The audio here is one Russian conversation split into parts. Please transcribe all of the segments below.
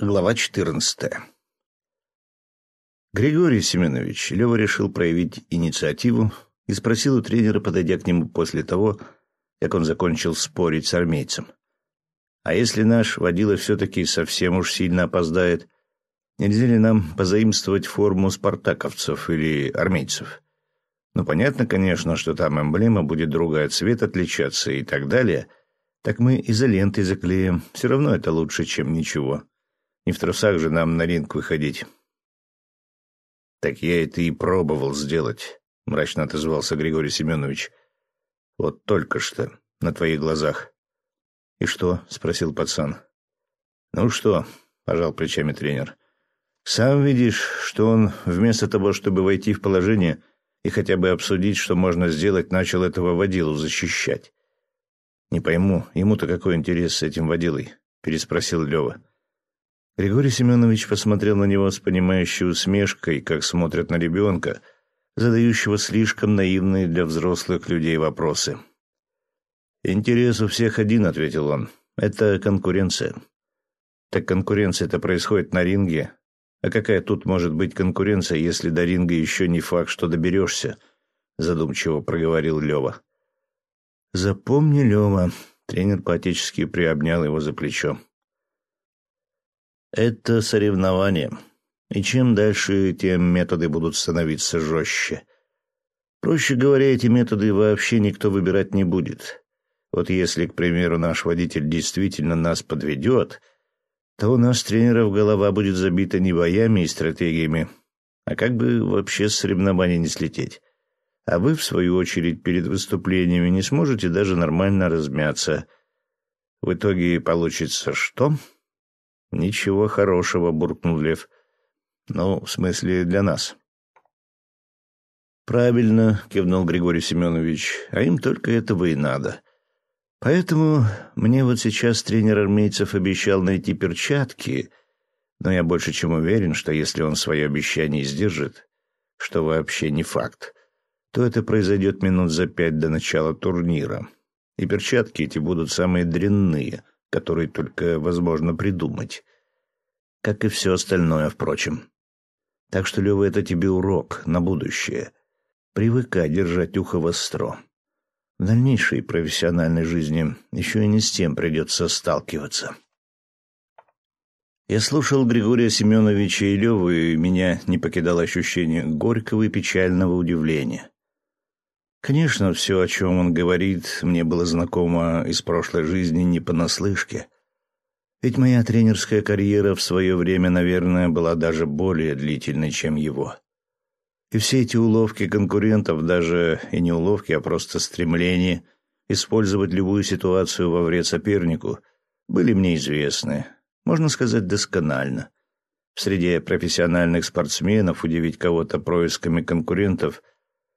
Глава 14. Григорий Семенович Лева решил проявить инициативу и спросил у тренера, подойдя к нему после того, как он закончил спорить с армейцем. «А если наш водила все-таки совсем уж сильно опоздает, нельзя ли нам позаимствовать форму спартаковцев или армейцев? Ну, понятно, конечно, что там эмблема будет другая, цвет отличаться и так далее. Так мы изолентой заклеим. Все равно это лучше, чем ничего». Не в трусах же нам на ринг выходить. Так я это и пробовал сделать, мрачно отозвался Григорий Семенович. Вот только что, на твоих глазах. И что? спросил пацан. Ну что? пожал плечами тренер. Сам видишь, что он вместо того, чтобы войти в положение и хотя бы обсудить, что можно сделать, начал этого водилу защищать. Не пойму, ему-то какой интерес с этим водилой? переспросил Лева. Григорий Семенович посмотрел на него с понимающей усмешкой, как смотрят на ребенка, задающего слишком наивные для взрослых людей вопросы. «Интерес у всех один», — ответил он. «Это конкуренция». «Так конкуренция-то происходит на ринге. А какая тут может быть конкуренция, если до ринга еще не факт, что доберешься?» — задумчиво проговорил Лева. «Запомни, Лева», — тренер поотечески приобнял его за плечо. Это соревнование. И чем дальше, тем методы будут становиться жестче. Проще говоря, эти методы вообще никто выбирать не будет. Вот если, к примеру, наш водитель действительно нас подведет, то у нас, тренеров, голова будет забита не боями и стратегиями, а как бы вообще с соревнований не слететь. А вы, в свою очередь, перед выступлениями не сможете даже нормально размяться. В итоге получится что? «Ничего хорошего», — буркнул Лев. «Ну, в смысле, для нас». «Правильно», — кивнул Григорий Семенович, — «а им только этого и надо. Поэтому мне вот сейчас тренер армейцев обещал найти перчатки, но я больше чем уверен, что если он свое обещание сдержит, что вообще не факт, то это произойдет минут за пять до начала турнира, и перчатки эти будут самые дрянные — который только возможно придумать. Как и все остальное, впрочем. Так что, Лева, это тебе урок на будущее. Привыкай держать ухо востро. В дальнейшей профессиональной жизни еще и не с тем придется сталкиваться. Я слушал Григория Семеновича и Леву, и меня не покидало ощущение горького и печального удивления. Конечно, все, о чем он говорит, мне было знакомо из прошлой жизни не понаслышке. Ведь моя тренерская карьера в свое время, наверное, была даже более длительной, чем его. И все эти уловки конкурентов, даже и не уловки, а просто стремление использовать любую ситуацию во вред сопернику, были мне известны, можно сказать, досконально. В среде профессиональных спортсменов удивить кого-то происками конкурентов –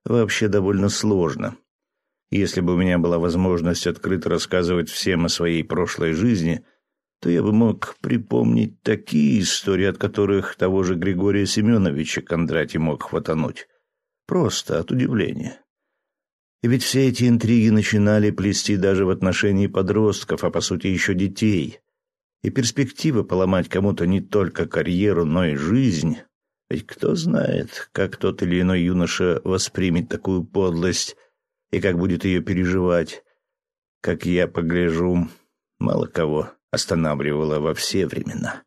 вообще довольно сложно. Если бы у меня была возможность открыто рассказывать всем о своей прошлой жизни, то я бы мог припомнить такие истории, от которых того же Григория Семеновича Кондратий мог хватануть. Просто от удивления. И ведь все эти интриги начинали плести даже в отношении подростков, а по сути еще детей. И перспектива поломать кому-то не только карьеру, но и жизнь ведь кто знает, как тот или иной юноша воспримет такую подлость и как будет ее переживать. Как я погляжу, мало кого останавливало во все времена.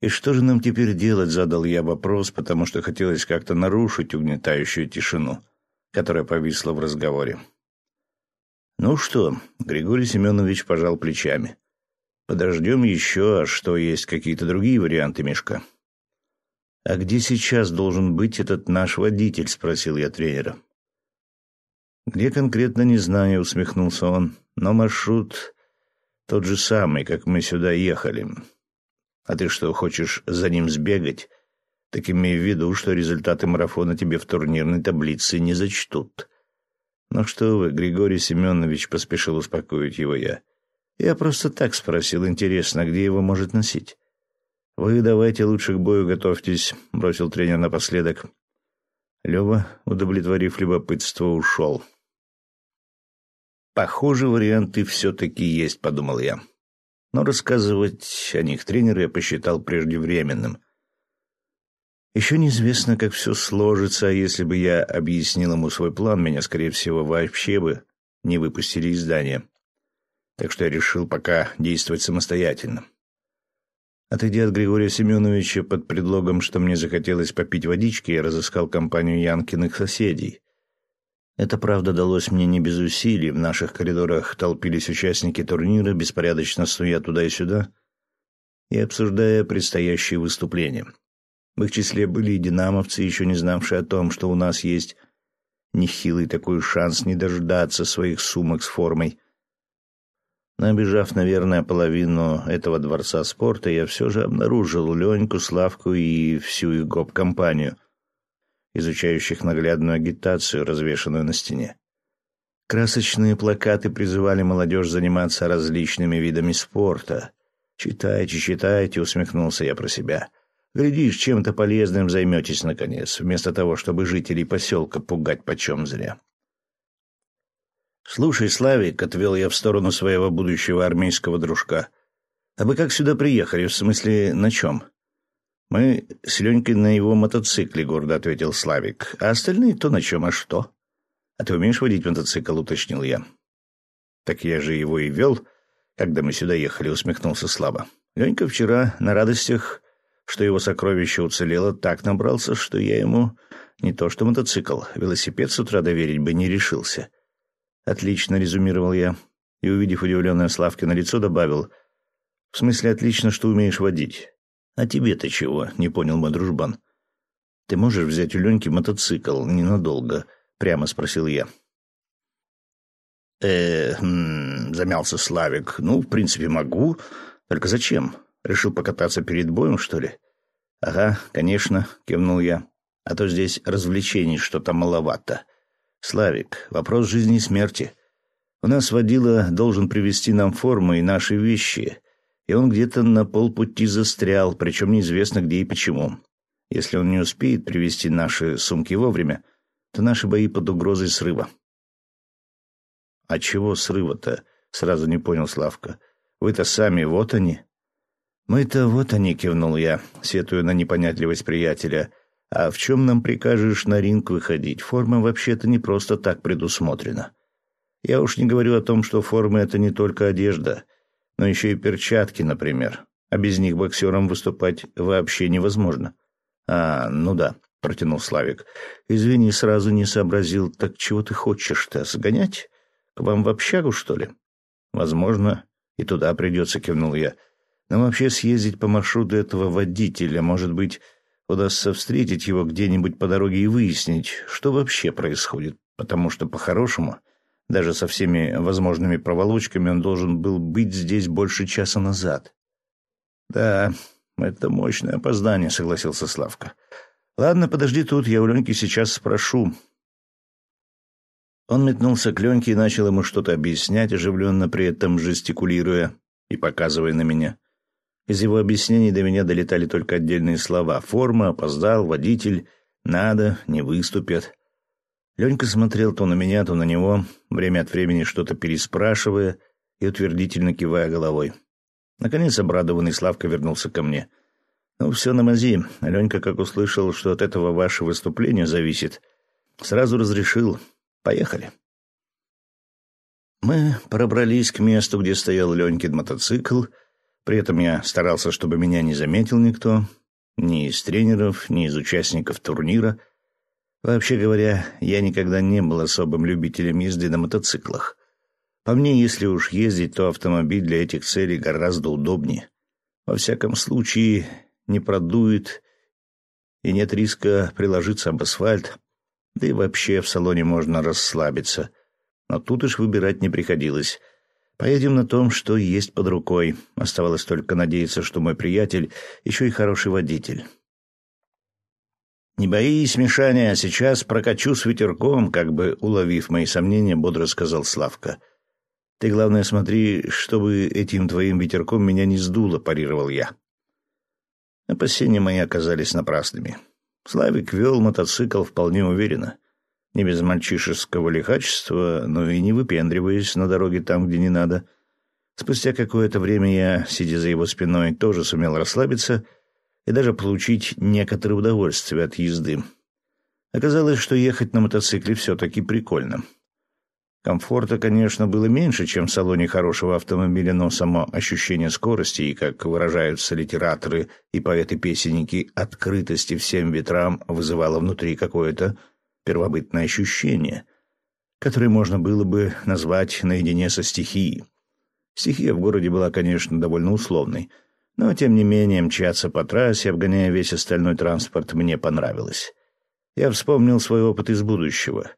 «И что же нам теперь делать?» — задал я вопрос, потому что хотелось как-то нарушить угнетающую тишину, которая повисла в разговоре. «Ну что?» — Григорий Семенович пожал плечами. «Подождем еще, а что, есть какие-то другие варианты, Мишка?» «А где сейчас должен быть этот наш водитель?» — спросил я тренера. «Где конкретно, не знаю», — усмехнулся он. «Но маршрут тот же самый, как мы сюда ехали. А ты что, хочешь за ним сбегать? Так имей в виду, что результаты марафона тебе в турнирной таблице не зачтут». «Ну что вы, Григорий Семенович», — поспешил успокоить его я. «Я просто так спросил, интересно, где его может носить?» «Вы давайте лучше к бою готовьтесь», — бросил тренер напоследок. Лева, удовлетворив любопытство, ушел. «Похоже, варианты все-таки есть», — подумал я. но рассказывать о них тренеру я посчитал преждевременным. Еще неизвестно, как все сложится, а если бы я объяснил ему свой план, меня, скорее всего, вообще бы не выпустили из здания. Так что я решил пока действовать самостоятельно. Отойдя от Григория Семеновича под предлогом, что мне захотелось попить водички, я разыскал компанию Янкиных соседей. Это, правда, далось мне не без усилий. В наших коридорах толпились участники турнира, беспорядочно снуя туда и сюда и обсуждая предстоящие выступления. В их числе были и динамовцы, еще не знавшие о том, что у нас есть нехилый такой шанс не дождаться своих сумок с формой. Но обижав, наверное, половину этого дворца спорта, я все же обнаружил Леньку, Славку и всю их гоп-компанию, изучающих наглядную агитацию, развешанную на стене. Красочные плакаты призывали молодежь заниматься различными видами спорта. «Читайте, читайте», — усмехнулся я про себя. Глядишь, чем-то полезным займетесь, наконец, вместо того, чтобы жителей поселка пугать почем зря. «Слушай, Славик», — отвел я в сторону своего будущего армейского дружка, — «а вы как сюда приехали? В смысле, на чем?» «Мы с Ленькой на его мотоцикле», — гордо ответил Славик. «А остальные то на чем, а что?» «А ты умеешь водить мотоцикл?» — уточнил я. «Так я же его и вел, когда мы сюда ехали», — усмехнулся слабо. «Ленька вчера на радостях что его сокровище уцелело, так набрался, что я ему не то что мотоцикл, велосипед с утра доверить бы не решился. «Отлично», — резюмировал я, и, увидев удивленное Славкино лицо, добавил, «В смысле отлично, что умеешь водить?» «А тебе-то чего?» — не понял мой дружбан. «Ты можешь взять у Леньки мотоцикл ненадолго?» — прямо спросил я. э хм, замялся Славик. «Ну, в принципе, могу. Только зачем? Решил покататься перед боем, что ли? Ага, конечно, кивнул я. А то здесь развлечений что-то маловато. Славик, вопрос жизни и смерти. У нас водила должен привезти нам форму и наши вещи, и он где-то на полпути застрял, причем неизвестно где и почему. Если он не успеет привезти наши сумки вовремя, то наши бои под угрозой срыва. А чего срыва-то? Сразу не понял Славка. Вы-то сами, вот они. «Мы-то вот они», — кивнул я, сетуя на непонятливость приятеля. «А в чем нам прикажешь на ринг выходить? Форма вообще-то не просто так предусмотрена. Я уж не говорю о том, что форма — это не только одежда, но еще и перчатки, например. А без них боксерам выступать вообще невозможно». «А, ну да», — протянул Славик. «Извини, сразу не сообразил. Так чего ты хочешь-то, сгонять? К вам в общагу, что ли?» «Возможно, и туда придется», — кивнул я. Нам вообще съездить по маршруту этого водителя, может быть, удастся встретить его где-нибудь по дороге и выяснить, что вообще происходит, потому что, по-хорошему, даже со всеми возможными проволочками он должен был быть здесь больше часа назад. «Да, это мощное опоздание», — согласился Славка. «Ладно, подожди тут, я у Леньки сейчас спрошу». Он метнулся к Леньке и начал ему что-то объяснять, оживленно при этом жестикулируя и показывая на меня. Из его объяснений до меня долетали только отдельные слова. Форма, опоздал, водитель, надо, не выступят. Ленька смотрел то на меня, то на него, время от времени что-то переспрашивая и утвердительно кивая головой. Наконец обрадованный Славка вернулся ко мне. «Ну, все на мази. Ленька, как услышал, что от этого ваше выступление зависит, сразу разрешил. Поехали». Мы пробрались к месту, где стоял Ленькин мотоцикл, при этом я старался, чтобы меня не заметил никто, ни из тренеров, ни из участников турнира. Вообще говоря, я никогда не был особым любителем езды на мотоциклах. По мне, если уж ездить, то автомобиль для этих целей гораздо удобнее. Во всяком случае, не продует и нет риска приложиться об асфальт, да и вообще в салоне можно расслабиться. Но тут уж выбирать не приходилось — Поедем на том, что есть под рукой. Оставалось только надеяться, что мой приятель еще и хороший водитель. «Не боись, Мишаня, сейчас прокачу с ветерком», как бы уловив мои сомнения, бодро сказал Славка. «Ты, главное, смотри, чтобы этим твоим ветерком меня не сдуло», — парировал я. Опасения мои оказались напрасными. Славик вел мотоцикл вполне уверенно — не без мальчишеского лихачества, но и не выпендриваясь на дороге там, где не надо. Спустя какое-то время я, сидя за его спиной, тоже сумел расслабиться и даже получить некоторое удовольствие от езды. Оказалось, что ехать на мотоцикле все-таки прикольно. Комфорта, конечно, было меньше, чем в салоне хорошего автомобиля, но само ощущение скорости и, как выражаются литераторы и поэты-песенники, открытости всем ветрам вызывало внутри какое-то первобытное ощущение, которое можно было бы назвать наедине со стихией. Стихия в городе была, конечно, довольно условной, но, тем не менее, мчаться по трассе, обгоняя весь остальной транспорт, мне понравилось. Я вспомнил свой опыт из будущего.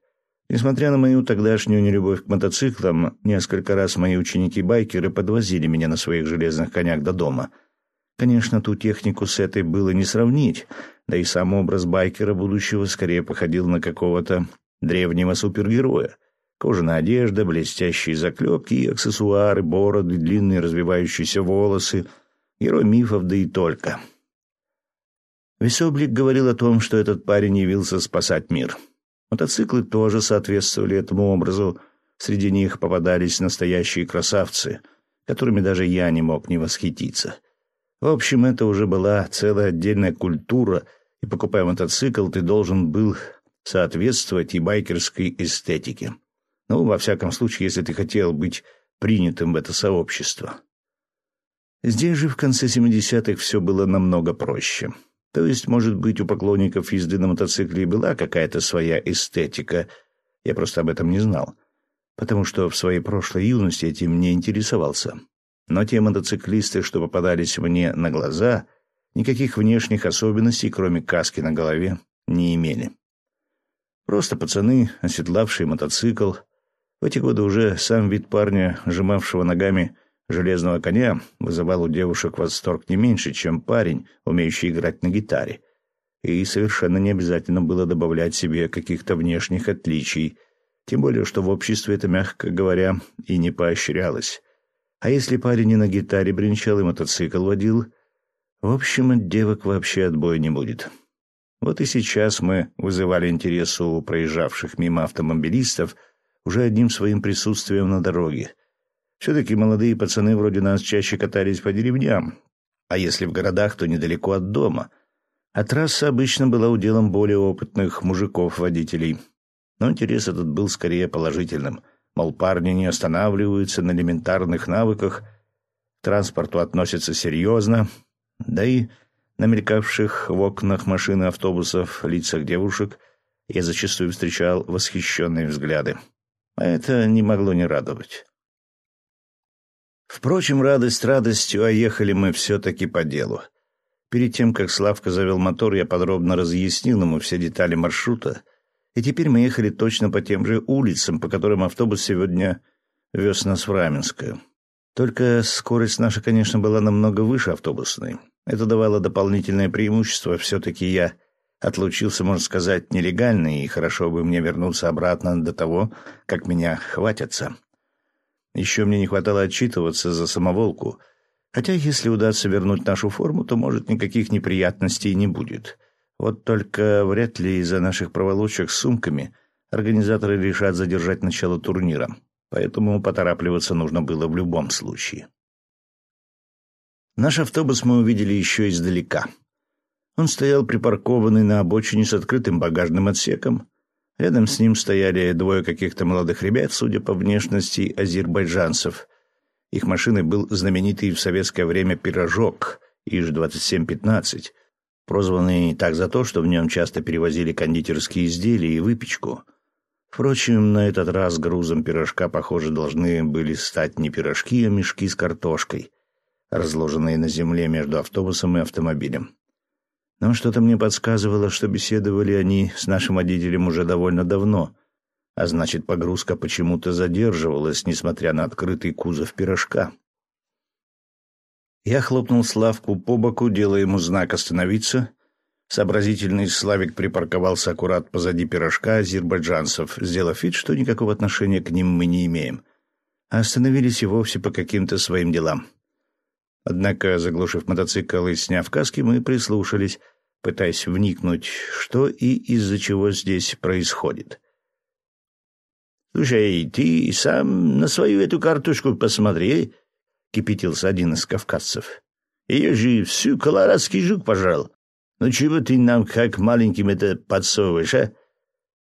Несмотря на мою тогдашнюю нелюбовь к мотоциклам, несколько раз мои ученики-байкеры подвозили меня на своих железных конях до дома. Конечно, ту технику с этой было не сравнить, да и сам образ байкера будущего скорее походил на какого-то древнего супергероя. Кожаная одежда, блестящие заклепки и аксессуары, бороды, длинные развивающиеся волосы. Герой мифов, да и только. Весь облик говорил о том, что этот парень явился спасать мир. Мотоциклы тоже соответствовали этому образу. Среди них попадались настоящие красавцы, которыми даже я не мог не восхититься. В общем, это уже была целая отдельная культура, и, покупая мотоцикл, ты должен был соответствовать и байкерской эстетике. Ну, во всяком случае, если ты хотел быть принятым в это сообщество. Здесь же в конце 70-х все было намного проще. То есть, может быть, у поклонников езды на мотоцикле была какая-то своя эстетика. Я просто об этом не знал. Потому что в своей прошлой юности этим не интересовался. Но те мотоциклисты, что попадались мне на глаза, никаких внешних особенностей, кроме каски на голове, не имели. Просто пацаны, оседлавшие мотоцикл. В эти годы уже сам вид парня, сжимавшего ногами железного коня вызывал у девушек восторг не меньше, чем парень, умеющий играть на гитаре. И совершенно не обязательно было добавлять себе каких-то внешних отличий, тем более, что в обществе это, мягко говоря, и не поощрялось. А если парень не на гитаре бренчал и мотоцикл водил, в общем, от девок вообще отбоя не будет. Вот и сейчас мы вызывали интерес у проезжавших мимо автомобилистов уже одним своим присутствием на дороге — все-таки молодые пацаны вроде нас чаще катались по деревням, а если в городах, то недалеко от дома. А трасса обычно была уделом более опытных мужиков-водителей. Но интерес этот был скорее положительным. Мол, парни не останавливаются на элементарных навыках, к транспорту относятся серьезно, да и на мелькавших в окнах машин и автобусов лицах девушек я зачастую встречал восхищенные взгляды. А это не могло не радовать. Впрочем, радость радостью, а ехали мы все-таки по делу. Перед тем, как Славка завел мотор, я подробно разъяснил ему все детали маршрута, и теперь мы ехали точно по тем же улицам, по которым автобус сегодня вез нас в Раменское. Только скорость наша, конечно, была намного выше автобусной. Это давало дополнительное преимущество. Все-таки я отлучился, можно сказать, нелегально, и хорошо бы мне вернуться обратно до того, как меня хватятся. Еще мне не хватало отчитываться за самоволку. Хотя, если удастся вернуть нашу форму, то, может, никаких неприятностей не будет. Вот только вряд ли из-за наших проволочек с сумками организаторы решат задержать начало турнира. Поэтому поторапливаться нужно было в любом случае. Наш автобус мы увидели еще издалека. Он стоял припаркованный на обочине с открытым багажным отсеком, Рядом с ним стояли двое каких-то молодых ребят, судя по внешности, азербайджанцев. Их машиной был знаменитый в советское время «Пирожок» ИЖ-2715, прозванный так за то, что в нем часто перевозили кондитерские изделия и выпечку. Впрочем, на этот раз грузом пирожка, похоже, должны были стать не пирожки, а мешки с картошкой, разложенные на земле между автобусом и автомобилем. Но что-то мне подсказывало, что беседовали они с нашим водителем уже довольно давно, а значит, погрузка почему-то задерживалась, несмотря на открытый кузов пирожка. Я хлопнул Славку по боку, делая ему знак «Остановиться». Сообразительный Славик припарковался аккурат позади пирожка азербайджанцев, сделав вид, что никакого отношения к ним мы не имеем. А остановились и вовсе по каким-то своим делам. Однако, заглушив мотоцикл и сняв каски, мы прислушались, пытаясь вникнуть, что и из-за чего здесь происходит. «Слушай, ты сам на свою эту картошку посмотри», — кипятился один из кавказцев. «Ее же всю колорадский жук пожрал. Ну чего ты нам как маленьким это подсовываешь, а?»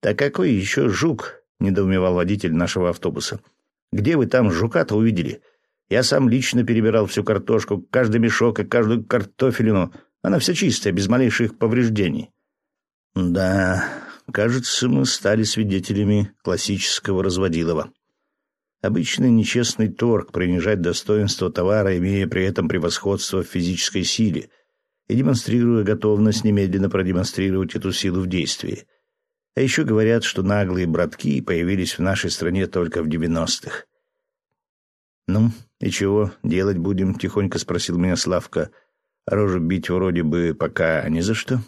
«Да какой еще жук?» — недоумевал водитель нашего автобуса. «Где вы там жука-то увидели? Я сам лично перебирал всю картошку, каждый мешок и каждую картофелину. Она вся чистая, без малейших повреждений». «Да, кажется, мы стали свидетелями классического разводилова. Обычный нечестный торг, принижать достоинство товара, имея при этом превосходство в физической силе и демонстрируя готовность немедленно продемонстрировать эту силу в действии. А еще говорят, что наглые братки появились в нашей стране только в девяностых. «Ну, и чего делать будем?» — тихонько спросил меня Славка. «Рожу бить вроде бы пока не за что».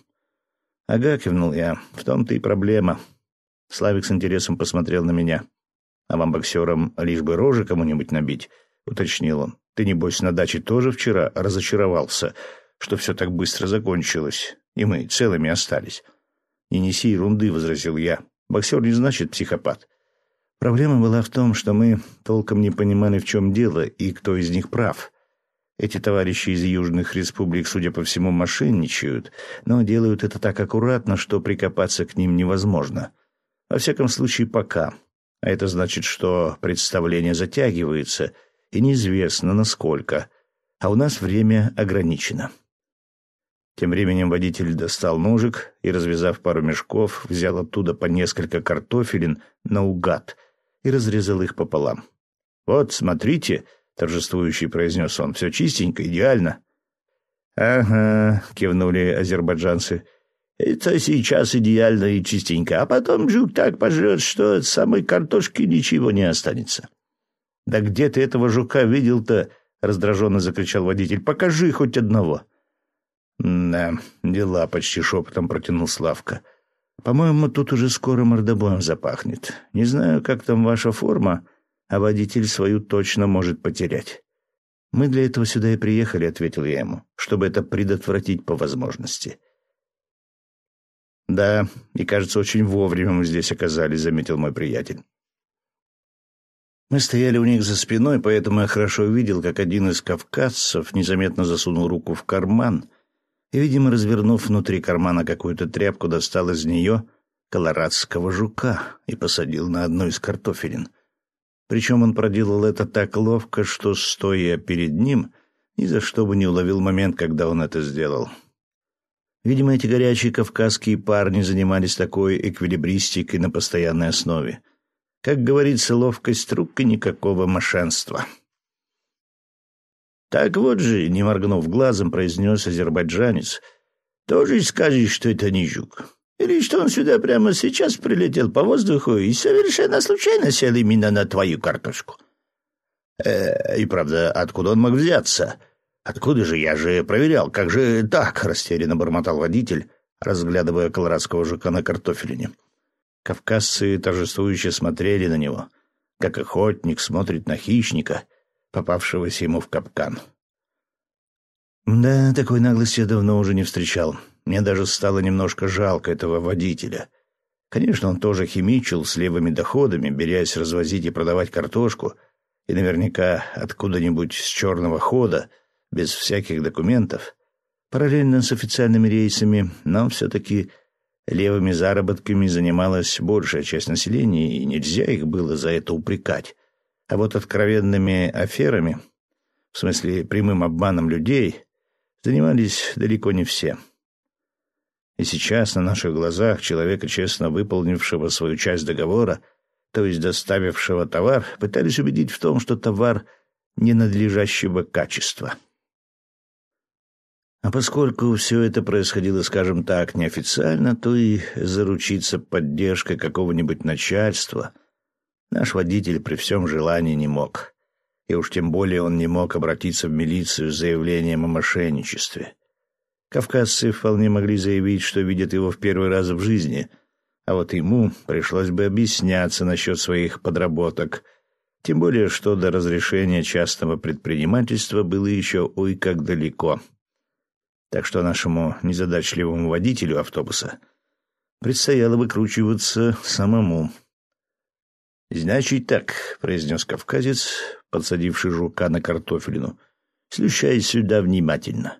«Ага», — кивнул я, — «в том-то и проблема». Славик с интересом посмотрел на меня. «А вам, боксерам, лишь бы рожи кому-нибудь набить?» — уточнил он. «Ты, небось, на даче тоже вчера разочаровался, что все так быстро закончилось, и мы целыми остались?» «Не неси ерунды», — возразил я. «Боксер не значит психопат». Проблема была в том, что мы толком не понимали, в чем дело и кто из них прав. Эти товарищи из южных республик, судя по всему, мошенничают, но делают это так аккуратно, что прикопаться к ним невозможно. Во всяком случае, пока. А это значит, что представление затягивается, и неизвестно, насколько. А у нас время ограничено. Тем временем водитель достал ножик и, развязав пару мешков, взял оттуда по несколько картофелин наугад и разрезал их пополам. «Вот, смотрите», — торжествующий произнес он. «Все чистенько, идеально». «Ага», — кивнули азербайджанцы. «Это сейчас идеально и чистенько, а потом жук так пожрет, что от самой картошки ничего не останется». «Да где ты этого жука видел-то?» — раздраженно закричал водитель. «Покажи хоть одного». «Да, дела», — почти шепотом протянул Славка. «По-моему, тут уже скоро мордобоем запахнет. Не знаю, как там ваша форма, а водитель свою точно может потерять. «Мы для этого сюда и приехали», — ответил я ему, «чтобы это предотвратить по возможности». «Да, и, кажется, очень вовремя мы здесь оказались», — заметил мой приятель. Мы стояли у них за спиной, поэтому я хорошо видел, как один из кавказцев незаметно засунул руку в карман и, видимо, развернув внутри кармана какую-то тряпку, достал из нее колорадского жука и посадил на одну из картофелин — причем он проделал это так ловко, что, стоя перед ним, ни за что бы не уловил момент, когда он это сделал. Видимо, эти горячие кавказские парни занимались такой эквилибристикой на постоянной основе. Как говорится, ловкость рук и никакого мошенства. «Так вот же», — не моргнув глазом, произнес азербайджанец, — «тоже скажешь, что это не жук. Или что он сюда прямо сейчас прилетел по воздуху и совершенно случайно сел именно на твою картошку? Э, и правда, откуда он мог взяться? Откуда же? Я же проверял. Как же так? Растерянно бормотал водитель, разглядывая колорадского жука на картофелине. Кавказцы торжествующе смотрели на него, как охотник смотрит на хищника, попавшегося ему в капкан. Да, такой наглости я давно уже не встречал. Мне даже стало немножко жалко этого водителя. Конечно, он тоже химичил с левыми доходами, берясь развозить и продавать картошку, и наверняка откуда-нибудь с черного хода, без всяких документов, параллельно с официальными рейсами, но все-таки левыми заработками занималась большая часть населения, и нельзя их было за это упрекать. А вот откровенными аферами, в смысле прямым обманом людей, занимались далеко не все. И сейчас на наших глазах человека, честно выполнившего свою часть договора, то есть доставившего товар, пытались убедить в том, что товар ненадлежащего качества. А поскольку все это происходило, скажем так, неофициально, то и заручиться поддержкой какого-нибудь начальства наш водитель при всем желании не мог и уж тем более он не мог обратиться в милицию с заявлением о мошенничестве. Кавказцы вполне могли заявить, что видят его в первый раз в жизни, а вот ему пришлось бы объясняться насчет своих подработок, тем более что до разрешения частного предпринимательства было еще ой как далеко. Так что нашему незадачливому водителю автобуса предстояло выкручиваться самому. «Значит так», — произнес кавказец, подсадивший жука на картофелину. «Слушай сюда внимательно.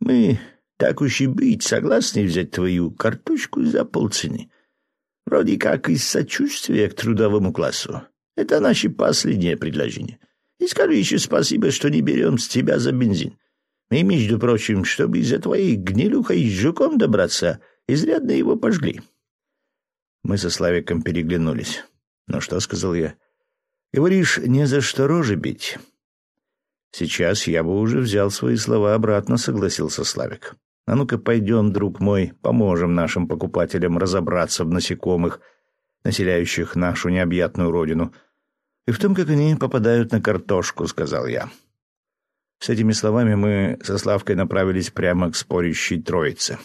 Мы, так уж и быть, согласны взять твою картошку за полцены. Вроде как из сочувствия к трудовому классу. Это наше последнее предложение. И скажи еще спасибо, что не берем с тебя за бензин. И, между прочим, чтобы из-за твоей гнилюхой с жуком добраться, изрядно его пожгли». Мы со Славиком переглянулись. «Ну что?» — сказал я. «Говоришь, не за что рожи бить». «Сейчас я бы уже взял свои слова обратно», — согласился Славик. «А ну-ка пойдем, друг мой, поможем нашим покупателям разобраться в насекомых, населяющих нашу необъятную родину, и в том, как они попадают на картошку», — сказал я. С этими словами мы со Славкой направились прямо к спорящей троице.